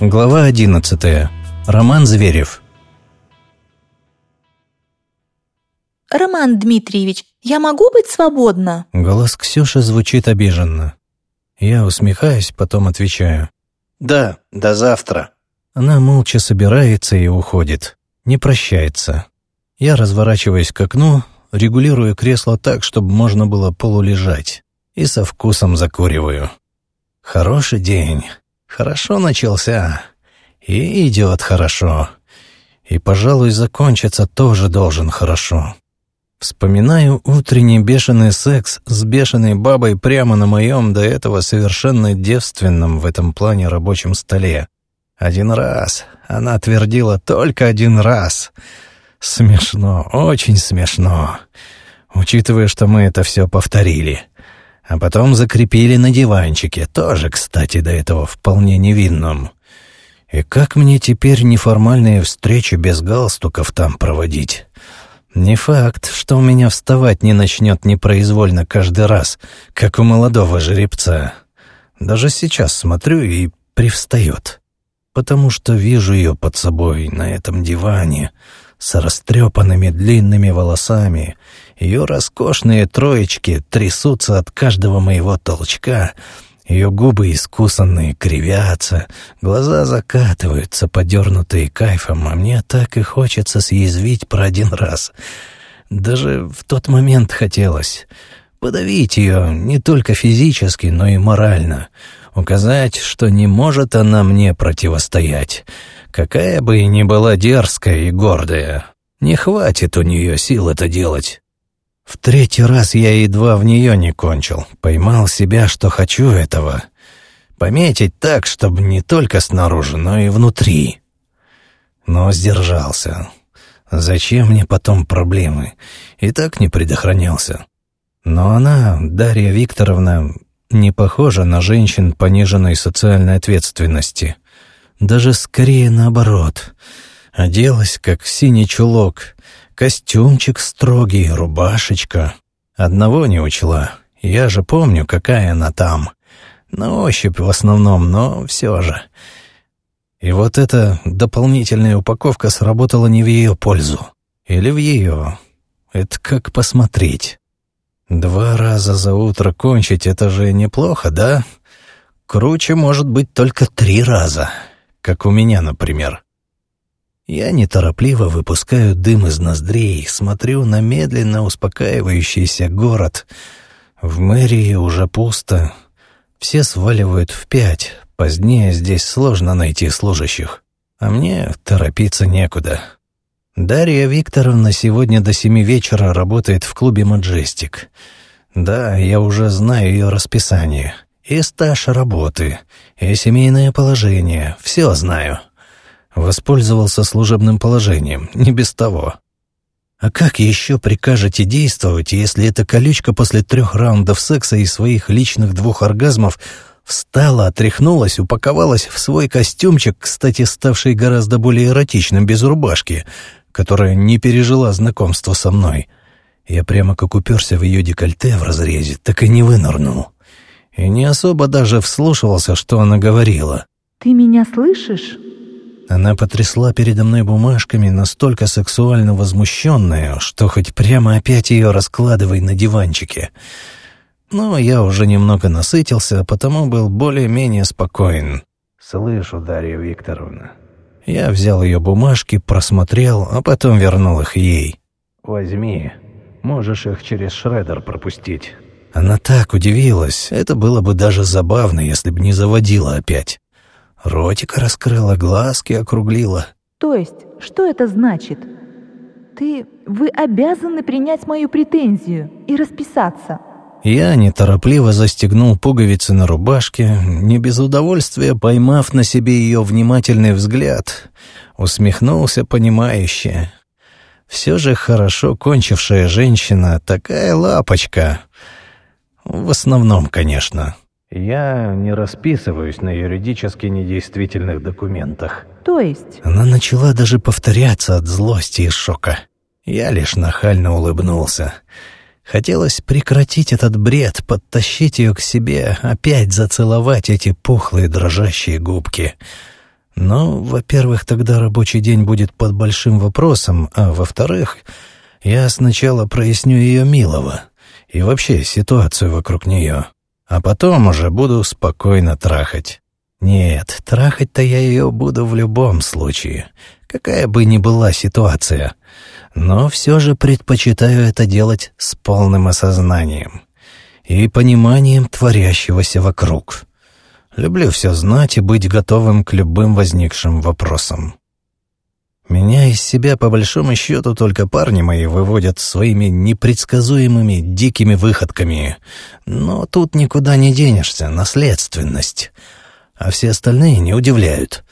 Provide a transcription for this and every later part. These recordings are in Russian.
Глава 11. Роман Зверев. «Роман Дмитриевич, я могу быть свободна?» Голос Ксюши звучит обиженно. Я усмехаюсь, потом отвечаю. «Да, до завтра». Она молча собирается и уходит. Не прощается. Я разворачиваюсь к окну, регулирую кресло так, чтобы можно было полулежать. И со вкусом закуриваю. Хороший день. Хорошо начался. И идет хорошо. И, пожалуй, закончиться тоже должен хорошо. Вспоминаю утренний бешеный секс с бешеной бабой прямо на моем до этого совершенно девственном в этом плане рабочем столе. Один раз. Она твердила только один раз. Смешно, очень смешно. Учитывая, что мы это все повторили. А потом закрепили на диванчике, тоже, кстати, до этого вполне невинном. И как мне теперь неформальные встречи без галстуков там проводить? Не факт, что у меня вставать не начнет непроизвольно каждый раз, как у молодого жеребца. Даже сейчас смотрю и привстает, потому что вижу ее под собой на этом диване с растрепанными длинными волосами. Ее роскошные троечки трясутся от каждого моего толчка — ее губы искусанные, кривятся, глаза закатываются, подернутые кайфом, а мне так и хочется съязвить про один раз. Даже в тот момент хотелось подавить ее не только физически, но и морально, указать, что не может она мне противостоять, какая бы ни была дерзкая и гордая. Не хватит у нее сил это делать. В третий раз я едва в нее не кончил. Поймал себя, что хочу этого. Пометить так, чтобы не только снаружи, но и внутри. Но сдержался. Зачем мне потом проблемы? И так не предохранялся. Но она, Дарья Викторовна, не похожа на женщин пониженной социальной ответственности. Даже скорее наоборот. Оделась, как синий чулок, Костюмчик строгий, рубашечка. Одного не учла. Я же помню, какая она там. На ощупь в основном, но все же. И вот эта дополнительная упаковка сработала не в ее пользу. Или в ее. Это как посмотреть. Два раза за утро кончить — это же неплохо, да? Круче может быть только три раза. Как у меня, например. Я неторопливо выпускаю дым из ноздрей, смотрю на медленно успокаивающийся город. В мэрии уже пусто. Все сваливают в пять. Позднее здесь сложно найти служащих. А мне торопиться некуда. Дарья Викторовна сегодня до семи вечера работает в клубе «Маджестик». Да, я уже знаю ее расписание. И стаж работы, и семейное положение. Все знаю. Воспользовался служебным положением, не без того. А как еще прикажете действовать, если эта колючка после трех раундов секса и своих личных двух оргазмов встала, отряхнулась, упаковалась в свой костюмчик, кстати, ставший гораздо более эротичным без рубашки, которая не пережила знакомство со мной. Я прямо как уперся в ее декольте в разрезе, так и не вынырнул. И не особо даже вслушивался, что она говорила. «Ты меня слышишь?» Она потрясла передо мной бумажками, настолько сексуально возмущенная, что хоть прямо опять ее раскладывай на диванчике. Но я уже немного насытился, потому был более-менее спокоен. «Слышу, Дарья Викторовна». Я взял ее бумажки, просмотрел, а потом вернул их ей. «Возьми. Можешь их через шредер пропустить». Она так удивилась. Это было бы даже забавно, если бы не заводила опять. Ротик раскрыла, глазки округлила. То есть, что это значит? Ты... Вы обязаны принять мою претензию и расписаться. Я неторопливо застегнул пуговицы на рубашке, не без удовольствия поймав на себе ее внимательный взгляд, усмехнулся понимающе. Все же хорошо кончившая женщина, такая лапочка. В основном, конечно. Я не расписываюсь на юридически недействительных документах. То есть? Она начала даже повторяться от злости и шока. Я лишь нахально улыбнулся. Хотелось прекратить этот бред, подтащить ее к себе, опять зацеловать эти пухлые дрожащие губки. Но, во-первых, тогда рабочий день будет под большим вопросом, а во-вторых, я сначала проясню ее милого и вообще ситуацию вокруг нее, а потом уже буду спокойно трахать. Нет, трахать-то я ее буду в любом случае, какая бы ни была ситуация, но все же предпочитаю это делать с полным осознанием и пониманием творящегося вокруг. Люблю все знать и быть готовым к любым возникшим вопросам. Из себя, по большому счету, только парни мои выводят своими непредсказуемыми дикими выходками. Но тут никуда не денешься, наследственность. А все остальные не удивляют.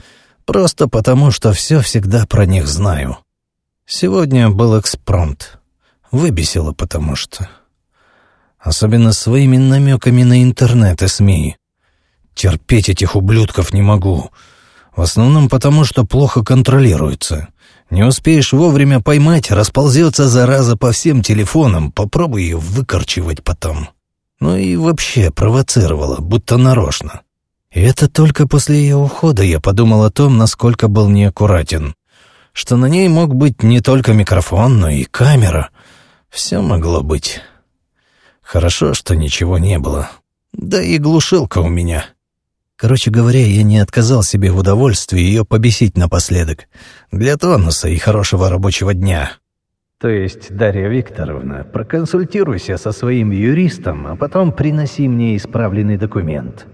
Просто потому, что все всегда про них знаю. Сегодня был экспромт. Выбесило потому что. Особенно своими намеками на интернет и СМИ. Терпеть этих ублюдков не могу. В основном потому, что плохо контролируется. Не успеешь вовремя поймать, расползется зараза по всем телефонам, попробуй ее выкорчевать потом. Ну и вообще провоцировала, будто нарочно. И это только после ее ухода я подумал о том, насколько был неаккуратен. Что на ней мог быть не только микрофон, но и камера. Все могло быть. Хорошо, что ничего не было. Да и глушилка у меня. Короче говоря, я не отказал себе в удовольствии ее побесить напоследок. Для тонуса и хорошего рабочего дня. То есть, Дарья Викторовна, проконсультируйся со своим юристом, а потом приноси мне исправленный документ.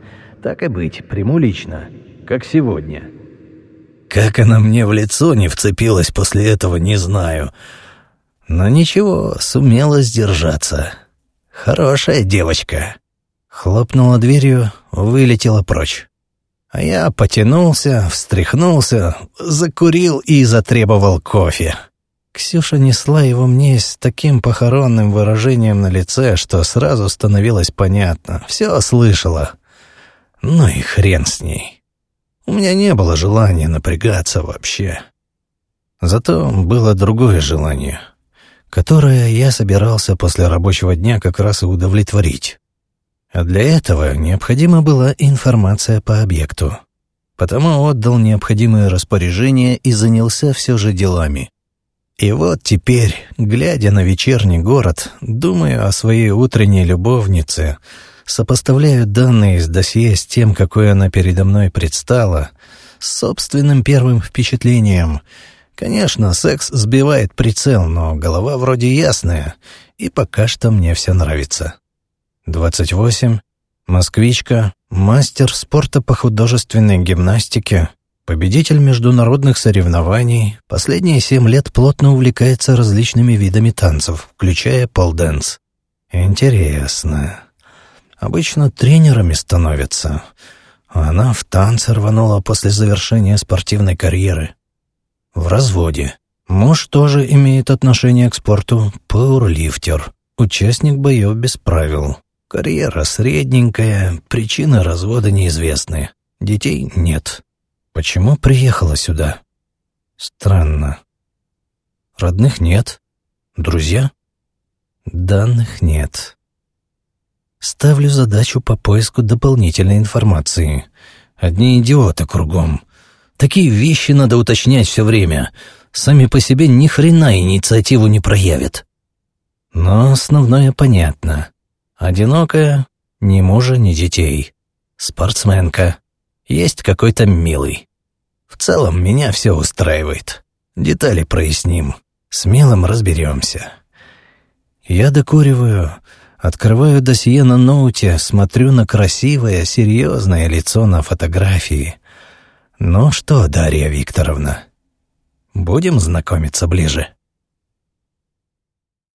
Так и быть, приму лично, как сегодня. Как она мне в лицо не вцепилась после этого, не знаю. Но ничего, сумела сдержаться. Хорошая девочка. Хлопнула дверью, вылетела прочь. А я потянулся, встряхнулся, закурил и затребовал кофе. Ксюша несла его мне с таким похоронным выражением на лице, что сразу становилось понятно. Все слышала. Ну и хрен с ней. У меня не было желания напрягаться вообще. Зато было другое желание, которое я собирался после рабочего дня как раз и удовлетворить. А для этого необходима была информация по объекту. Потому отдал необходимые распоряжения и занялся все же делами. И вот теперь, глядя на вечерний город, думаю о своей утренней любовнице, сопоставляю данные из досье с тем, какой она передо мной предстала, с собственным первым впечатлением. Конечно, секс сбивает прицел, но голова вроде ясная, и пока что мне все нравится. 28, москвичка, мастер спорта по художественной гимнастике, победитель международных соревнований, последние семь лет плотно увлекается различными видами танцев, включая полденс. Интересно. Обычно тренерами становятся, она в танцы рванула после завершения спортивной карьеры. В разводе. Муж тоже имеет отношение к спорту, пауэрлифтер, участник боев без правил. Карьера средненькая, причины развода неизвестны. Детей нет. Почему приехала сюда? Странно. Родных нет. Друзья? Данных нет. Ставлю задачу по поиску дополнительной информации. Одни идиоты кругом. Такие вещи надо уточнять все время. Сами по себе ни хрена инициативу не проявят. Но основное понятно. Одинокая, ни мужа, ни детей. Спортсменка. Есть какой-то милый. В целом меня все устраивает. Детали проясним. Смелым разберемся. Я докуриваю, открываю досье на ноуте, смотрю на красивое, серьезное лицо на фотографии. Ну что, Дарья Викторовна, будем знакомиться ближе?»